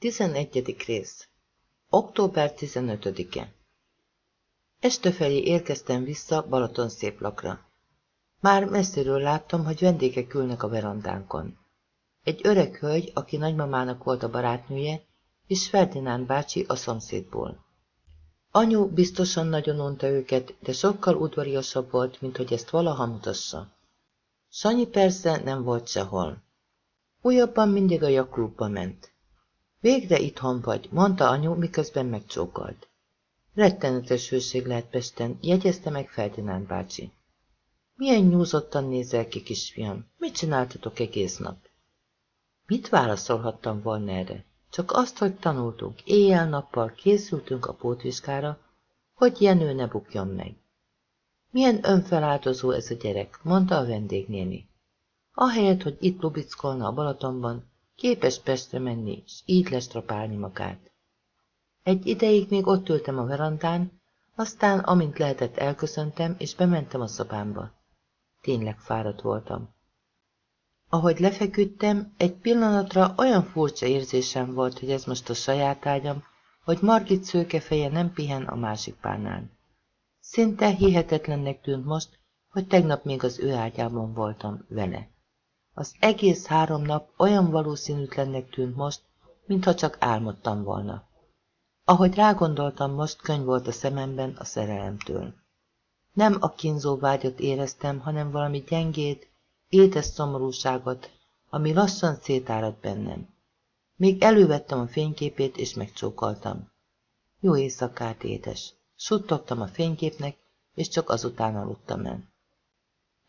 11. rész Október 15-e Este felé érkeztem vissza Balaton széplakra. Már messziről láttam, hogy vendégek ülnek a verandánkon. Egy öreg hölgy, aki nagymamának volt a barátnője, és Ferdinánd bácsi a szomszédból. Anyu biztosan nagyon unta őket, de sokkal udvariasabb volt, mint hogy ezt valaha mutassa. Sanyi persze nem volt sehol. Újabban mindig a jaklubba ment. Végre itthon vagy, mondta anyu, miközben megcsókolt. Rettenetes hőség lehet Pesten, jegyezte meg Ferdinánd bácsi. Milyen nyúzottan nézel ki, kisfiam? Mit csináltatok egész nap? Mit válaszolhattam volna erre? Csak azt, hogy tanultunk, éjjel-nappal készültünk a pótvizsgára, hogy Jenő ne bukjon meg. Milyen önfeláldozó ez a gyerek, mondta a vendégnéni. Ahelyett, hogy itt lubickolna a Balatonban, Képes Pestre menni, és így lestrapálni magát. Egy ideig még ott ültem a verandán, aztán, amint lehetett, elköszöntem, és bementem a szobámba. Tényleg fáradt voltam. Ahogy lefeküdtem, egy pillanatra olyan furcsa érzésem volt, hogy ez most a saját ágyam, hogy Margit szőke feje nem pihen a másik párnán. Szinte hihetetlennek tűnt most, hogy tegnap még az ő ágyában voltam vele. Az egész három nap olyan valószínűtlennek tűnt most, mintha csak álmodtam volna. Ahogy rágondoltam, most könyv volt a szememben a szerelemtől. Nem a kínzó vágyat éreztem, hanem valami gyengét, étes szomorúságot, ami lassan szétárad bennem. Még elővettem a fényképét, és megcsókoltam. Jó éjszakát, édes! Suttogtam a fényképnek, és csak azután aludtam el.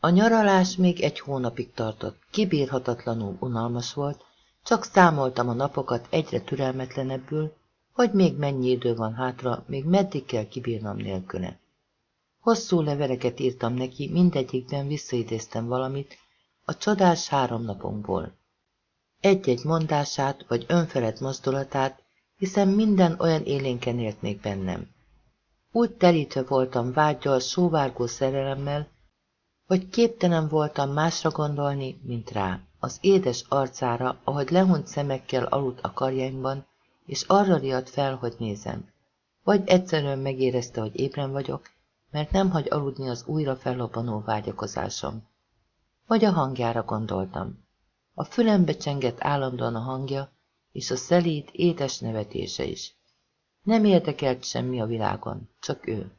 A nyaralás még egy hónapig tartott, kibírhatatlanul unalmas volt, csak számoltam a napokat egyre türelmetlenebbül, hogy még mennyi idő van hátra, még meddig kell kibírnom nélküle. Hosszú leveleket írtam neki, mindegyikben visszaidéztem valamit a csodás három napunkból. Egy-egy mondását vagy önfelett mozdulatát, hiszen minden olyan élénken élt még bennem. Úgy telítve voltam vágyal, sóvárgó szerelemmel, hogy képtelen voltam másra gondolni, mint rá, az édes arcára, ahogy lehunyt szemekkel aludt a karjaimban, és arra riadt fel, hogy nézem. Vagy egyszerűen megérezte, hogy ébren vagyok, mert nem hagy aludni az újra fellobbanó vágyakozásom. Vagy a hangjára gondoltam. A fülembe csengett állandóan a hangja, és a szelíd, édes nevetése is. Nem érdekelt semmi a világon, csak ő.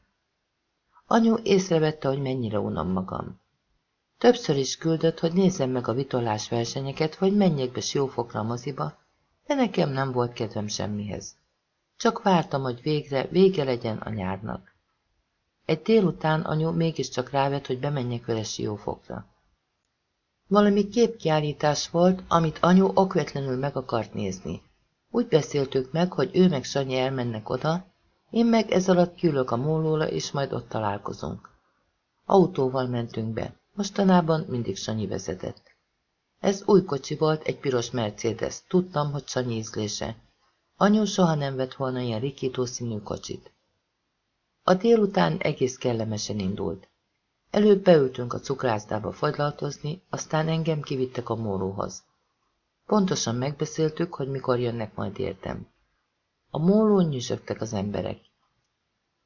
Anyu észrevette, hogy mennyire unom magam. Többször is küldött, hogy nézzem meg a vitolás versenyeket, hogy menjek be siófokra a moziba, de nekem nem volt kedvem semmihez. Csak vártam, hogy végre vége legyen a nyárnak. Egy délután anyu mégiscsak rávett, hogy bemenjek vele siófokra. Valami képkiállítás volt, amit anyu okvetlenül meg akart nézni. Úgy beszéltük meg, hogy ő meg Sanyi elmennek oda, én meg ez alatt kiülök a mólóra, és majd ott találkozunk. Autóval mentünk be. Mostanában mindig Sanyi vezetett. Ez új kocsi volt, egy piros Mercedes. Tudtam, hogy Sanyi ízlése. Anyu soha nem vett volna ilyen rikító színű kocsit. A délután egész kellemesen indult. Előbb beültünk a cukrászdába fagylaltozni, aztán engem kivittek a mólóhoz. Pontosan megbeszéltük, hogy mikor jönnek majd értem. A mólón nyüzsögtek az emberek.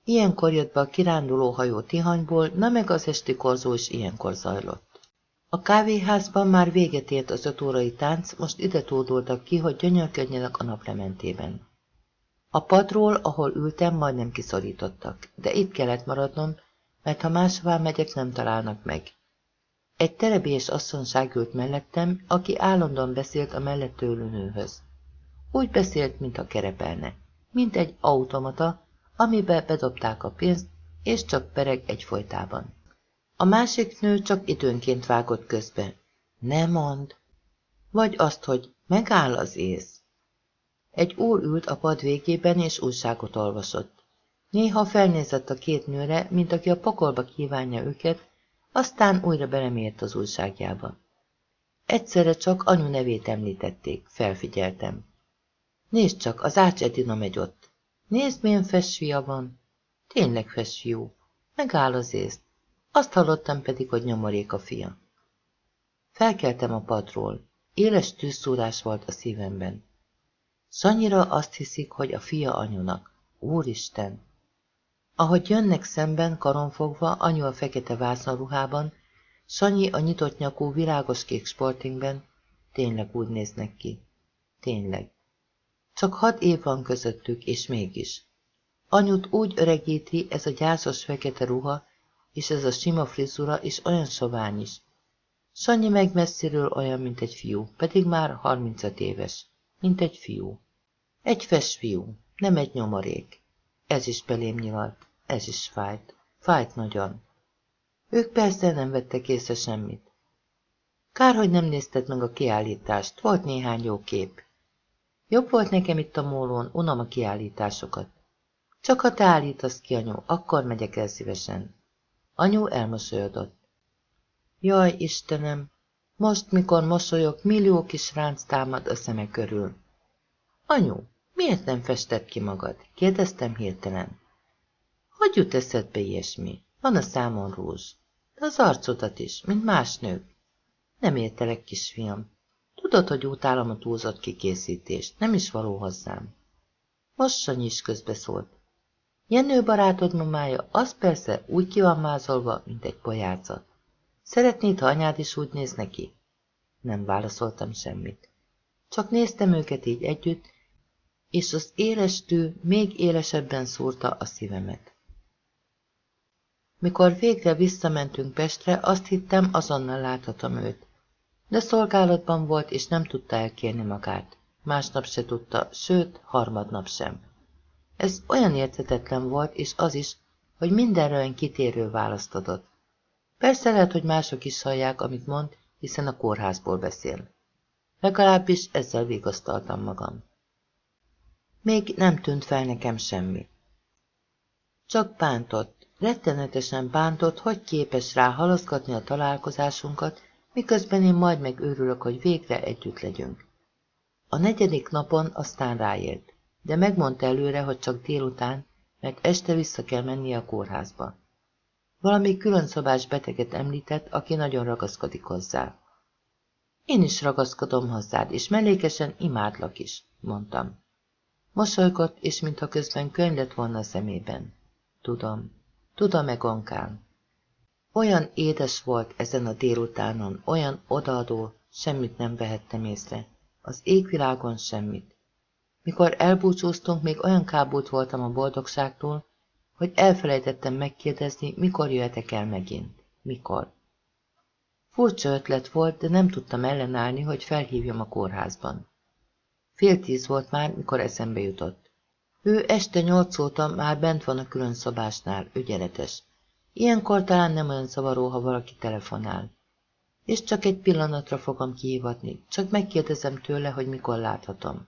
Ilyenkor jött be a kiránduló hajó Tihanyból, na meg az esti korzó is ilyenkor zajlott. A kávéházban már véget ért az öt órai tánc, most ide tódultak ki, hogy gyönyörködjenek a naplementében. A padról, ahol ültem, majdnem kiszorítottak, de itt kellett maradnom, mert ha máshová megyek, nem találnak meg. Egy terebés asszonság ült mellettem, aki állandóan beszélt a mellett ülő nőhöz. Úgy beszélt, mint a kerepelne, mint egy automata, amibe bedobták a pénzt, és csak pereg egyfolytában. A másik nő csak időnként vágott közbe. Ne mond! Vagy azt, hogy megáll az ész. Egy úr ült a pad végében, és újságot olvasott. Néha felnézett a két nőre, mint aki a pokolba kívánja őket, aztán újra belemért az újságjába. Egyszerre csak anyu nevét említették, felfigyeltem. Nézd csak, az Ács Edina megy ott. Nézd, milyen fia van. Tényleg fiú. Megáll az észt. Azt hallottam pedig, hogy nyomorék a fia. Felkeltem a padról. Éles tűzszúrás volt a szívemben. Szanyira azt hiszik, hogy a fia anyunak. Úristen! Ahogy jönnek szemben, karonfogva, anyu a fekete vásznaruhában, Sanyi a nyitott nyakú, világos kék sportingben, tényleg úgy néznek ki. Tényleg. Csak hat év van közöttük, és mégis. Anyut úgy öregíti ez a gyászos fekete ruha, és ez a sima frizura, és olyan sovány is. Sanyi meg messziről olyan, mint egy fiú, pedig már 35 éves. Mint egy fiú. Egy fes fiú, nem egy nyomorék. Ez is belém nyilalt, ez is fájt. Fájt nagyon. Ők persze nem vettek észre semmit. Kár, hogy nem nézted meg a kiállítást, volt néhány jó kép. Jobb volt nekem itt a mólón, unom a kiállításokat. Csak ha te állítasz ki, anyu, akkor megyek el szívesen. Anyu elmosolyodott. Jaj, Istenem, most, mikor mosolyok, millió kis ránc támad a szeme körül. Anyu, miért nem fested ki magad? kérdeztem hirtelen. Hogy jut eszedbe ilyesmi? Van a számon rúzs. De az arcodat is, mint más nők. Nem értelek, kisfiam. Tudod, hogy utálom a túlzott kikészítést, nem is való hozzám. Most Sanyi is közbeszólt. Jenő barátod mamája, az persze úgy ki van mázolva, mint egy pojáca. Szeretnéd, ha anyád is úgy néz neki? Nem válaszoltam semmit. Csak néztem őket így együtt, és az éles tű még élesebben szúrta a szívemet. Mikor végre visszamentünk Pestre, azt hittem, azonnal láthatom őt. De szolgálatban volt, és nem tudta elkérni magát. Másnap se tudta, sőt, harmadnap sem. Ez olyan érthetetlen volt, és az is, hogy mindenre olyan kitérő választ adott. Persze lehet, hogy mások is hallják, amit mond, hiszen a kórházból beszél. Legalábbis ezzel vigasztaltam magam. Még nem tűnt fel nekem semmi. Csak bántott, rettenetesen bántott, hogy képes rá halaszgatni a találkozásunkat, miközben én majd meg őrülök, hogy végre együtt legyünk. A negyedik napon aztán ráért, de megmondta előre, hogy csak délután, mert este vissza kell mennie a kórházba. Valami külön szobás beteget említett, aki nagyon ragaszkodik hozzá. Én is ragaszkodom hozzád, és mellékesen imádlak is, mondtam. Mosolygott, és mintha közben könyv lett volna a szemében. Tudom, tudom meg ankám. Olyan édes volt ezen a délutánon, olyan odaadó, semmit nem vehettem észre. Az égvilágon semmit. Mikor elbúcsúztunk, még olyan kábult voltam a boldogságtól, hogy elfelejtettem megkérdezni, mikor jöhetek el megint. Mikor? Furcsa ötlet volt, de nem tudtam ellenállni, hogy felhívjam a kórházban. Fél tíz volt már, mikor eszembe jutott. Ő este nyolc óta már bent van a külön szobásnál, ügyeletes. Ilyenkor talán nem olyan zavaró, ha valaki telefonál. És csak egy pillanatra fogom kihívatni, csak megkérdezem tőle, hogy mikor láthatom.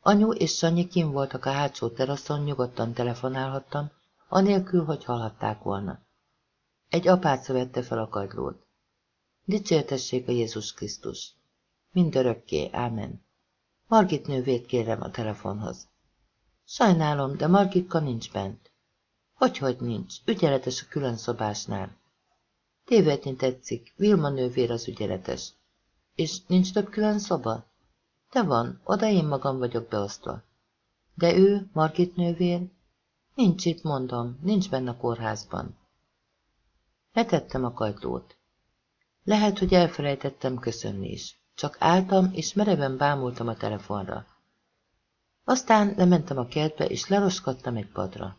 Anyu és Sanyi kim voltak a hátsó teraszon, nyugodtan telefonálhattam, anélkül, hogy hallhatták volna. Egy apáca vette fel a kagylót. Dicsértessék a Jézus Krisztus. Mindörökké, ámen. Margit nővét kérem a telefonhoz. Sajnálom, de Margitka nincs bent. Hogyhogy hogy nincs, ügyeletes a külön szobásnál. Tévedni tetszik, Vilma nővér az ügyeletes. És nincs több külön szoba? De van, oda én magam vagyok beosztva. De ő, Margit nővér? Nincs itt, mondom, nincs benne a kórházban. Letettem a kajtlót. Lehet, hogy elfelejtettem köszönni is. Csak álltam, és mereven bámultam a telefonra. Aztán lementem a kertbe, és leroskadtam egy padra.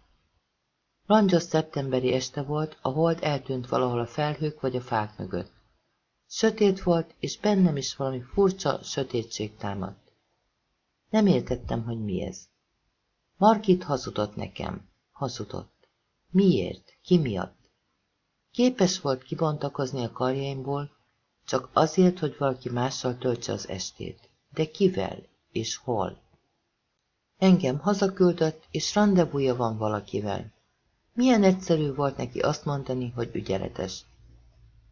Langyos szeptemberi este volt, a hold eltűnt valahol a felhők vagy a fák mögött. Sötét volt, és bennem is valami furcsa sötétség támadt. Nem értettem, hogy mi ez. Margit hazudott nekem. Hazudott. Miért? Ki miatt? Képes volt kibontakozni a karjaimból, csak azért, hogy valaki mással töltse az estét. De kivel? És hol? Engem hazaküldött, és rendezvúja van valakivel. Milyen egyszerű volt neki azt mondani, hogy ügyeletes.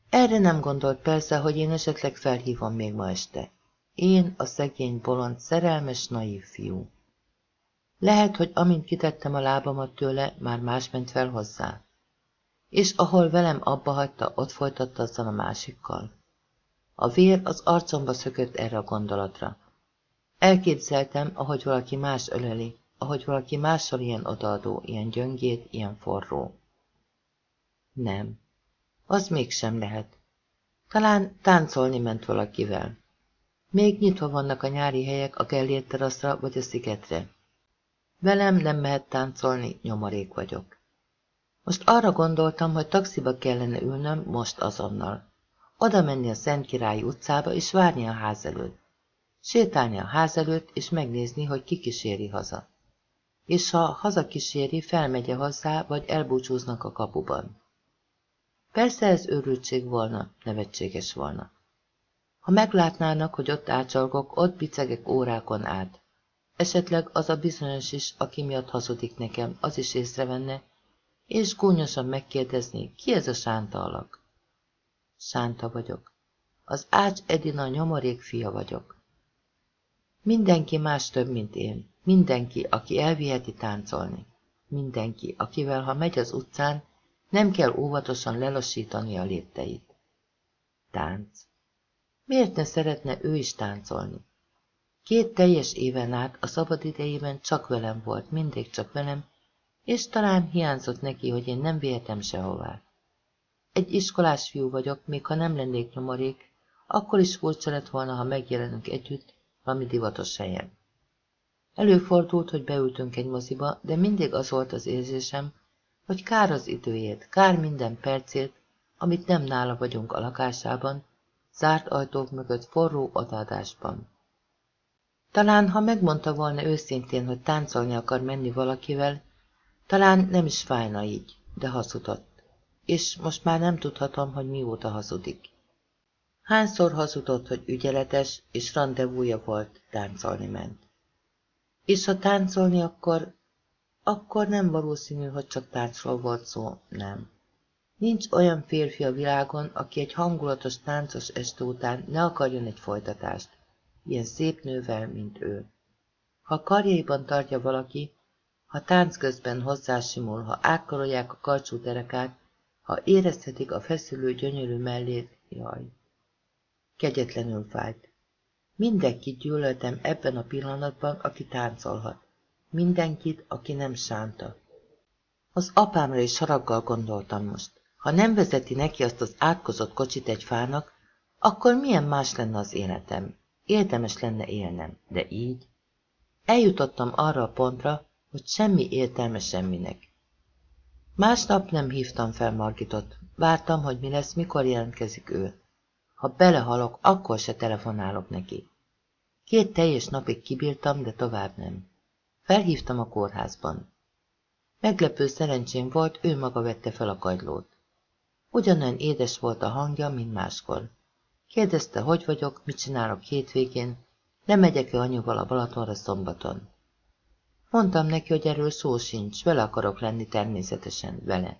Erre nem gondolt persze, hogy én esetleg felhívom még ma este. Én, a szegény, bolond, szerelmes, naív fiú. Lehet, hogy amint kitettem a lábamat tőle, már más ment fel hozzá. És ahol velem abba hagyta, ott folytatta azzal a másikkal. A vér az arcomba szökött erre a gondolatra. Elképzeltem, ahogy valaki más öleli, ahogy valaki mással ilyen odaadó, ilyen gyöngét, ilyen forró. Nem. Az mégsem lehet. Talán táncolni ment valakivel. Még nyitva vannak a nyári helyek a Gellért teraszra vagy a szigetre. Velem nem mehet táncolni, nyomorék vagyok. Most arra gondoltam, hogy taxiba kellene ülnöm most azonnal. Oda menni a Szent Király utcába és várni a ház előtt. Sétálni a ház előtt és megnézni, hogy ki kíséri haza. És ha hazakíséri, felmegye hozzá, vagy elbúcsúznak a kapuban. Persze ez őrültség volna, nevetséges volna. Ha meglátnának, hogy ott ácsalgok, ott bicegek órákon át. Esetleg az a bizonyos is, aki miatt hazudik nekem, az is észrevenne, és gúnyosan megkérdezni, ki ez a sánta alak. Sánta vagyok. Az Ács Edina nyomorék fia vagyok. Mindenki más több, mint én. Mindenki, aki elviheti táncolni. Mindenki, akivel, ha megy az utcán, nem kell óvatosan lelassítani a lépteit. Tánc. Miért ne szeretne ő is táncolni? Két teljes éven át a szabadidejében csak velem volt, mindig csak velem, és talán hiányzott neki, hogy én nem vihetem sehová. Egy iskolás fiú vagyok, még ha nem lennék nyomorék, akkor is furcsa lett volna, ha megjelenünk együtt valami divatos helyen. Előfordult, hogy beültünk egy moziba, de mindig az volt az érzésem, hogy kár az időjét, kár minden percét, amit nem nála vagyunk a lakásában, zárt ajtók mögött forró odaadásban. Talán, ha megmondta volna őszintén, hogy táncolni akar menni valakivel, talán nem is fájna így, de hazudott. És most már nem tudhatom, hogy mióta hazudik. Hányszor hazudott, hogy ügyeletes, és rendezvúja volt, táncolni ment. És ha táncolni, akkor... Akkor nem valószínű, hogy csak táncról volt szó, nem. Nincs olyan férfi a világon, aki egy hangulatos táncos este után ne akarjon egy folytatást, ilyen szép nővel, mint ő. Ha karjaiban tartja valaki, ha tánc közben hozzásimul, ha átkarolják a karcsú derekát, ha érezhetik a feszülő gyönyörű mellét, jaj. Kegyetlenül fájt. Mindenkit gyűlöltem ebben a pillanatban, aki táncolhat. Mindenkit, aki nem sánta. Az apámra is haraggal gondoltam most. Ha nem vezeti neki azt az átkozott kocsit egy fának, akkor milyen más lenne az életem? Érdemes lenne élnem, de így? Eljutottam arra a pontra, hogy semmi értelme semminek. Másnap nem hívtam fel Margitot. Vártam, hogy mi lesz, mikor jelentkezik ő. Ha belehalok, akkor se telefonálok neki. Két teljes napig kibírtam, de tovább nem. Felhívtam a kórházban. Meglepő szerencsém volt, ő maga vette fel a kagylót. Ugyanolyan édes volt a hangja, mint máskor. Kérdezte, hogy vagyok, mit csinálok hétvégén, nem megyek-e anyuval a Balatonra szombaton. Mondtam neki, hogy erről szó sincs, vele akarok lenni természetesen, vele.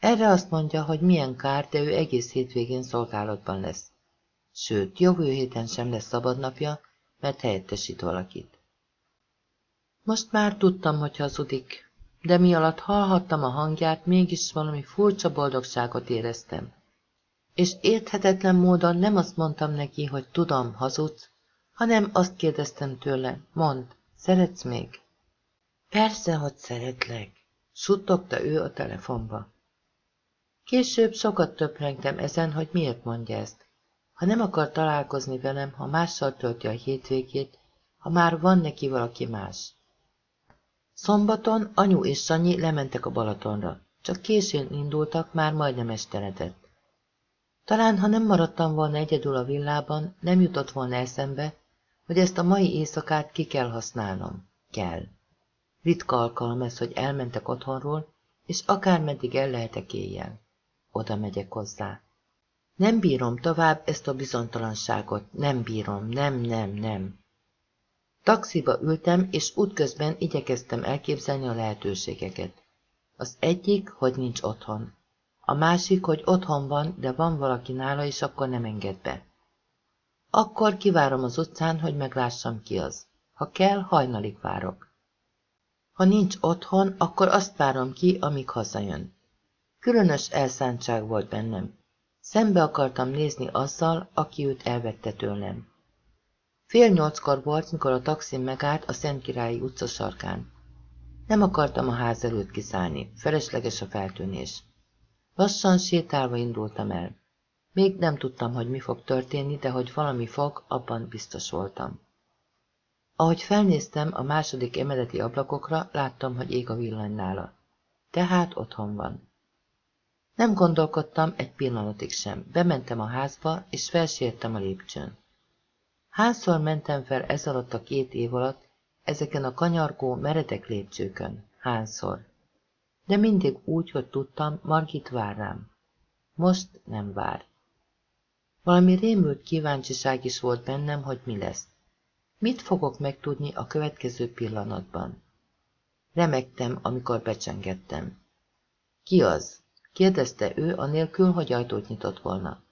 Erre azt mondja, hogy milyen kár, de ő egész hétvégén szolgálatban lesz. Sőt, jövő héten sem lesz szabadnapja, mert helyettesít valakit. Most már tudtam, hogy hazudik, de mi alatt hallhattam a hangját, mégis valami furcsa boldogságot éreztem. És érthetetlen módon nem azt mondtam neki, hogy tudom, hazudsz, hanem azt kérdeztem tőle, mondd, szeretsz még? Persze, hogy szeretlek, suttogta ő a telefonba. Később sokat töprengtem ezen, hogy miért mondja ezt. Ha nem akar találkozni velem, ha mással tölti a hétvégét, ha már van neki valaki más. Szombaton anyu és Sanyi lementek a Balatonra. Csak későn indultak, már majdnem esteledett. Talán, ha nem maradtam volna egyedül a villában, nem jutott volna eszembe, hogy ezt a mai éjszakát ki kell használnom. Kell. Ritka alkalom ez, hogy elmentek otthonról, és akármeddig el lehetek éjjel. Oda megyek hozzá. Nem bírom tovább ezt a bizonytalanságot, nem bírom, nem, nem, nem. Taxiba ültem, és útközben igyekeztem elképzelni a lehetőségeket. Az egyik, hogy nincs otthon. A másik, hogy otthon van, de van valaki nála, és akkor nem enged be. Akkor kivárom az utcán, hogy meglássam ki az. Ha kell, hajnalig várok. Ha nincs otthon, akkor azt várom ki, amíg hazajön. Különös elszántság volt bennem. Szembe akartam nézni azzal, aki őt elvette tőlem. Fél nyolckor volt, mikor a taxim megállt a Szentkirályi utca sarkán. Nem akartam a ház előtt kiszállni, felesleges a feltűnés. Lassan sétálva indultam el. Még nem tudtam, hogy mi fog történni, de hogy valami fog, abban biztos voltam. Ahogy felnéztem a második emeleti ablakokra, láttam, hogy ég a villany nála. Tehát otthon van. Nem gondolkodtam egy pillanatig sem. Bementem a házba, és felsértem a lépcsőn. Hányszor mentem fel ez alatt a két év alatt, ezeken a kanyargó, meredek lépcsőkön? Hányszor? De mindig úgy, hogy tudtam, Margit vár rám. Most nem vár. Valami rémült kíváncsiság is volt bennem, hogy mi lesz. Mit fogok megtudni a következő pillanatban? Remektem, amikor becsengettem. Ki az? Kérdezte ő, anélkül, hogy ajtót nyitott volna.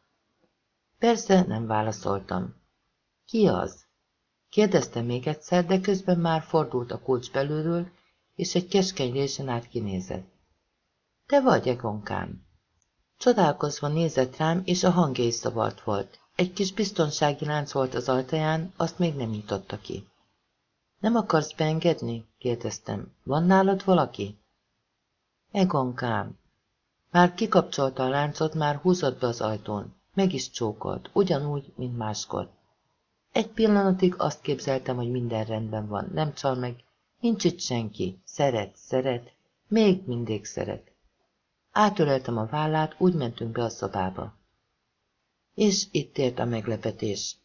Persze, nem válaszoltam. Ki az? Kérdezte még egyszer, de közben már fordult a kulcs belülről, és egy keskeny résen át kinézett. Te vagy, Egonkám? Csodálkozva nézett rám, és a hangja is zavart volt. Egy kis biztonsági lánc volt az ajtaján, azt még nem nyitotta ki. Nem akarsz beengedni? kérdeztem. Van nálad valaki? Egonkám. Már kikapcsolta a láncot, már húzott be az ajtón. Meg is csókolt, ugyanúgy, mint máskor. Egy pillanatig azt képzeltem, hogy minden rendben van, nem csal meg, nincs itt senki, szeret, szeret, még mindig szeret. Átöleltem a vállát, úgy mentünk be a szobába. És itt ért a meglepetés.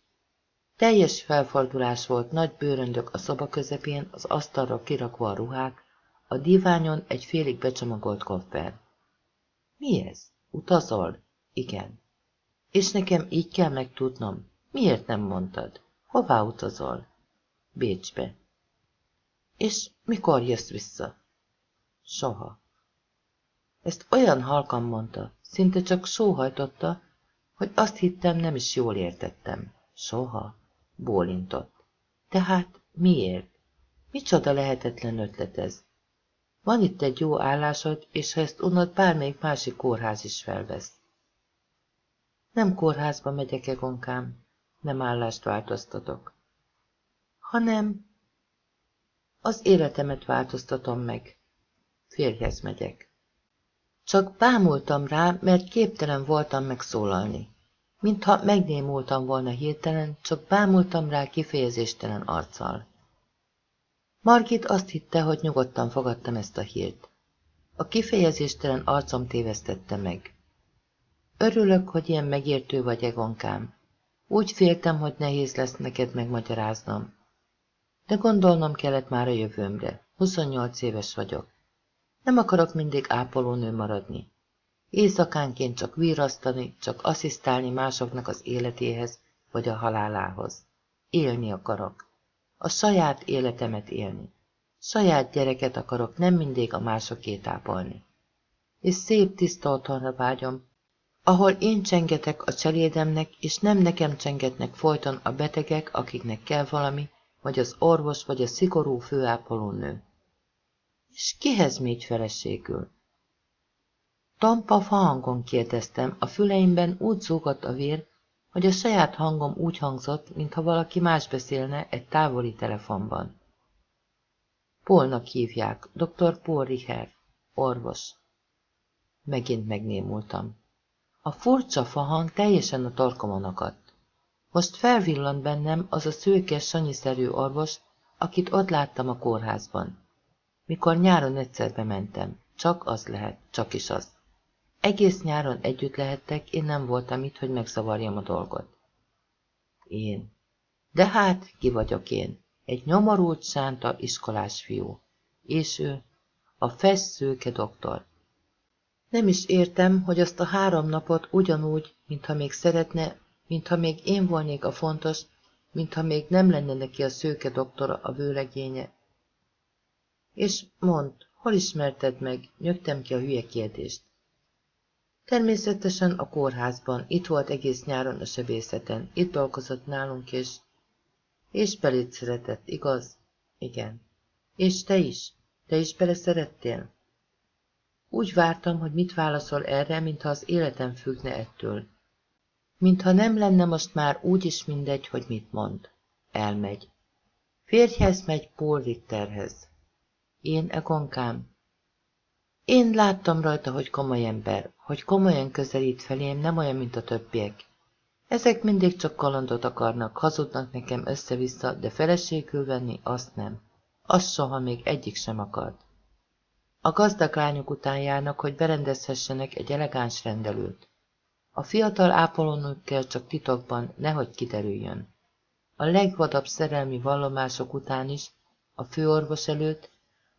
Teljes felfordulás volt, nagy bőröndök a szoba közepén, az asztalra kirakva a ruhák, a diványon egy félig becsomagolt koffer. Mi ez? Utazol? Igen. És nekem így kell megtudnom. Miért nem mondtad? Hová utazol? Bécsbe. És mikor jössz vissza? Soha. Ezt olyan halkan mondta, szinte csak sóhajtotta, hogy azt hittem, nem is jól értettem. Soha. Bólintott. Tehát miért? Micsoda lehetetlen ötlet ez? Van itt egy jó állásod, és ha ezt unod, bármelyik másik kórház is felvesz. Nem kórházba megyek, Egonkám, nem állást változtatok, hanem az életemet változtatom meg. Férjhez megyek. Csak bámultam rá, mert képtelen voltam megszólalni. Mintha megnémultam volna hirtelen, csak bámultam rá kifejezéstelen arccal. Margit azt hitte, hogy nyugodtan fogadtam ezt a hírt. A kifejezéstelen arcom tévesztette meg. Örülök, hogy ilyen megértő vagy, Egonkám. Úgy féltem, hogy nehéz lesz neked megmagyaráznom. De gondolnom kellett már a jövőmre. 28 éves vagyok. Nem akarok mindig ápolónő maradni. Éjszakánként csak vírasztani, csak asszisztálni másoknak az életéhez vagy a halálához. Élni akarok. A saját életemet élni. Saját gyereket akarok, nem mindig a másokét ápolni. És szép tiszta otthonra vágyom, ahol én csengetek a cselédemnek, és nem nekem csengetnek folyton a betegek, akiknek kell valami, vagy az orvos, vagy a szigorú főápolónő. És kihez még feleségül? Tampa hangon kérdeztem, a füleimben úgy zúgott a vér, hogy a saját hangom úgy hangzott, mintha valaki más beszélne egy távoli telefonban. Polnak hívják, dr. Paul Richer, orvos. Megint megnémultam. A furcsa fahang teljesen a torkomon akadt. Most felvillant bennem az a szőkes, sanyiszerű orvos, akit ott láttam a kórházban. Mikor nyáron egyszer bementem, csak az lehet, csak is az. Egész nyáron együtt lehettek, én nem voltam itt, hogy megzavarjam a dolgot. Én. De hát, ki vagyok én? Egy nyomorult, sánta iskolás fiú. És ő, a feszszőke doktor. Nem is értem, hogy azt a három napot ugyanúgy, mintha még szeretne, mintha még én volnék a fontos, mintha még nem lenne neki a szőke doktora a vőlegénye. És mond, hol ismerted meg? Nyögtem ki a hülye kérdést. Természetesen a kórházban, itt volt egész nyáron a sebészeten, itt dolgozott nálunk, és... És belét szeretett, igaz? Igen. És te is? Te is bele szerettél? Úgy vártam, hogy mit válaszol erre, mintha az életem függne ettől. Mintha nem lenne most már úgy is mindegy, hogy mit mond. Elmegy. Férjhez megy Paul Ritterhez. Én egonkám. Én láttam rajta, hogy komoly ember, hogy komolyan közelít felém, nem olyan, mint a többiek. Ezek mindig csak kalandot akarnak, hazudnak nekem össze-vissza, de feleségül venni azt nem. Azt soha még egyik sem akart. A gazdag lányok után járnak, hogy berendezhessenek egy elegáns rendelőt. A fiatal ápolónők kell csak titokban, nehogy kiderüljön. A legvadabb szerelmi vallomások után is, a főorvos előtt,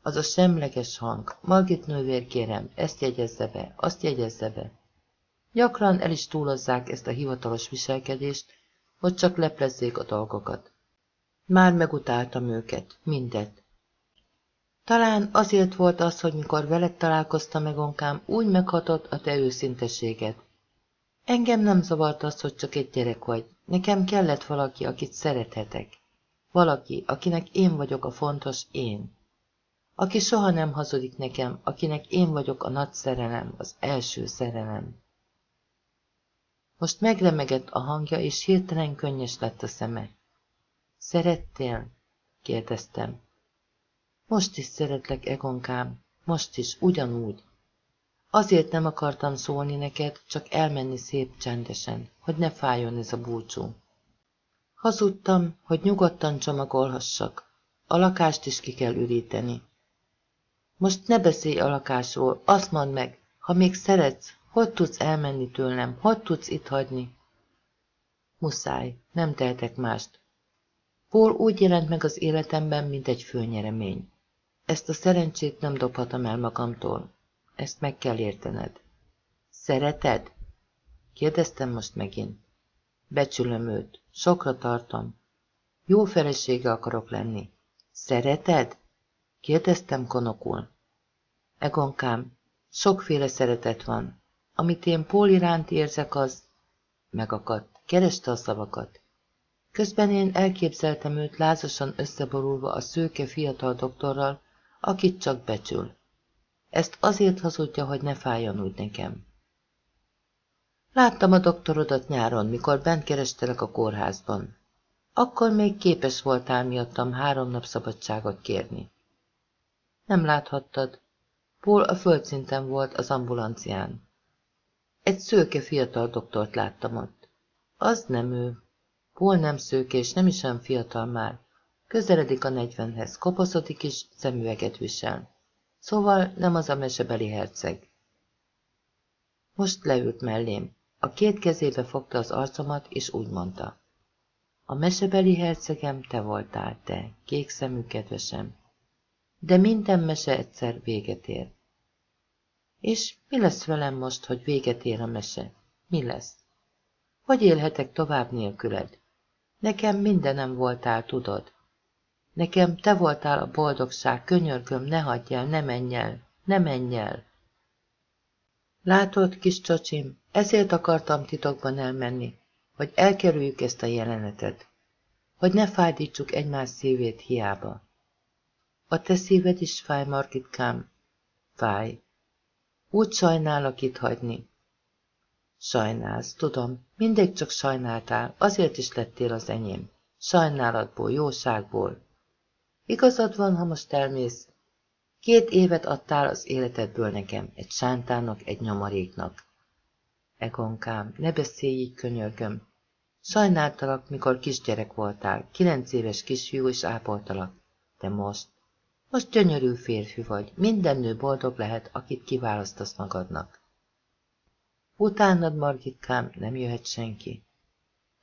az a semleges hang. Margit nővér kérem, ezt jegyezze be, azt jegyezze be. Gyakran el is túlozzák ezt a hivatalos viselkedést, hogy csak leplezzék a dolgokat. Már megutáltam őket, mindet. Talán azért volt az, hogy mikor veled találkoztam megonkám, úgy meghatott a te őszinteséged. Engem nem zavart az, hogy csak egy gyerek vagy. Nekem kellett valaki, akit szerethetek. Valaki, akinek én vagyok a fontos én. Aki soha nem hazudik nekem, akinek én vagyok a nagy szerelem, az első szerelem. Most megremegett a hangja, és hirtelen könnyes lett a szeme. Szerettél? kérdeztem. Most is szeretlek, Egonkám, most is, ugyanúgy. Azért nem akartam szólni neked, csak elmenni szép csendesen, hogy ne fájjon ez a búcsú. Hazudtam, hogy nyugodtan csomagolhassak. A lakást is ki kell üríteni. Most ne beszélj a lakásról, azt mondd meg, ha még szeretsz, hogy tudsz elmenni tőlem, hogy tudsz itt hagyni? Muszáj, nem tehetek mást. Paul úgy jelent meg az életemben, mint egy főnyeremény. Ezt a szerencsét nem dobhatom el magamtól. Ezt meg kell értened. Szereted? Kérdeztem most megint. Becsülöm őt, sokra tartom. Jó felesége akarok lenni. Szereted? Kérdeztem konokul. Egonkám, sokféle szeretet van. Amit én Pól iránt érzek, az... Megakadt, kereste a szavakat. Közben én elképzeltem őt lázasan összeborulva a szőke fiatal doktorral, akit csak becsül. Ezt azért hazudja, hogy ne fájjon úgy nekem. Láttam a doktorodat nyáron, mikor bent kerestelek a kórházban. Akkor még képes voltál miattam három nap szabadságot kérni. Nem láthattad. Paul a földszinten volt az ambulancián. Egy szőke fiatal doktort láttam ott. Az nem ő. Paul nem szőke, és nem is olyan fiatal már. Közeledik a negyvenhez, kopaszodik is, szemüveget visel. Szóval nem az a mesebeli herceg. Most leült mellém. A két kezébe fogta az arcomat, és úgy mondta. A mesebeli hercegem te voltál, te, kék szemű kedvesem. De minden mese egyszer véget ér. És mi lesz velem most, hogy véget ér a mese? Mi lesz? Hogy élhetek tovább nélküled? Nekem mindenem voltál, tudod. Nekem te voltál a boldogság, könyörgöm, ne hagyj el, ne menj el, ne menj el. Látod, kis csacsim, ezért akartam titokban elmenni, hogy elkerüljük ezt a jelenetet, hogy ne fájdítsuk egymás szívét hiába. A te szíved is fáj, Margitkám? Fáj. Úgy sajnálok itt hagyni. Sajnálsz, tudom, mindig csak sajnáltál, azért is lettél az enyém. Sajnálatból, jóságból. Igazad van, ha most elmész. Két évet adtál az életedből nekem, egy sántának, egy nyomaréknak. Egonkám, ne beszélj így, könyörgöm. Sajnáltalak, mikor kisgyerek voltál, kilenc éves kisfiú, és ápoltalak. De most, most gyönyörű férfi vagy, minden nő boldog lehet, akit kiválasztasz magadnak. Utánad, Margitkám, nem jöhet senki.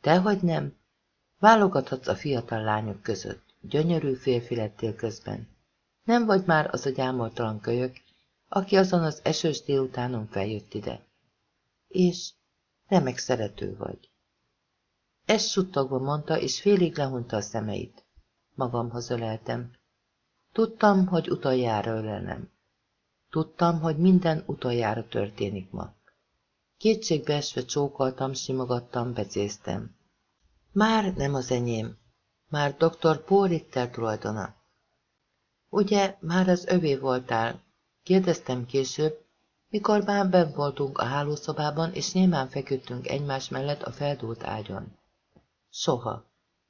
Dehogy nem. Válogathatsz a fiatal lányok között. Gyönyörű férfi lettél közben. Nem vagy már az a gyámoltalan kölyök, aki azon az esős délutánon feljött ide. És remek szerető vagy. Ezt suttogva mondta, és félig lehunta a szemeit. Magamhoz öleltem. Tudtam, hogy utoljára ölelem. Tudtam, hogy minden utoljára történik ma. Kétségbe esve csókoltam, simogattam, becéztem. Már nem az enyém, már dr. Paul Ritter tulajdona. Ugye, már az övé voltál? Kérdeztem később, mikor már bent voltunk a hálószobában, és némán feküdtünk egymás mellett a feldúlt ágyon. Soha.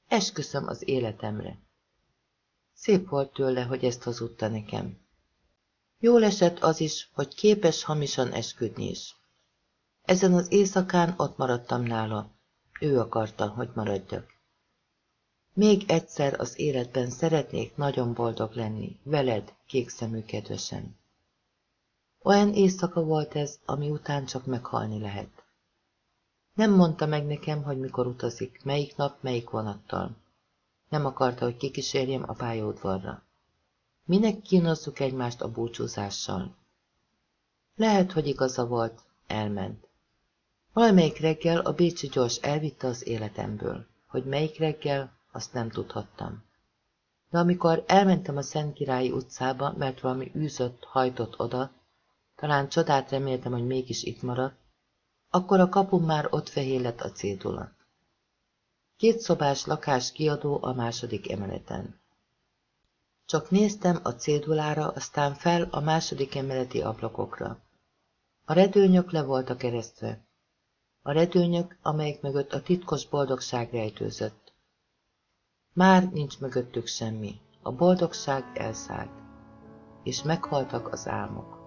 Esküszöm az életemre. Szép volt tőle, hogy ezt hazudta nekem. Jól esett az is, hogy képes hamisan esküdni is. Ezen az éjszakán ott maradtam nála. Ő akarta, hogy maradjak. Még egyszer az életben szeretnék nagyon boldog lenni, veled, kékszemű kedvesem. Olyan éjszaka volt ez, ami után csak meghalni lehet. Nem mondta meg nekem, hogy mikor utazik, melyik nap, melyik vonattal. Nem akarta, hogy kikísérjem a pályaudvarra. Minek kínozzuk egymást a búcsúzással? Lehet, hogy igaza volt, elment. Valamelyik reggel a Bécsi gyors elvitte az életemből. Hogy melyik reggel, azt nem tudhattam. De amikor elmentem a Szent Királyi utcába, mert valami űzött, hajtott oda, talán csodát reméltem, hogy mégis itt maradt, akkor a kapun már ott fehér lett a cédula. Két szobás lakás kiadó a második emeleten. Csak néztem a cédulára, aztán fel a második emeleti ablakokra. A redőnyök le voltak eresztve. A redőnyök, amelyek mögött a titkos boldogság rejtőzött. Már nincs mögöttük semmi. A boldogság elszállt, és meghaltak az álmok.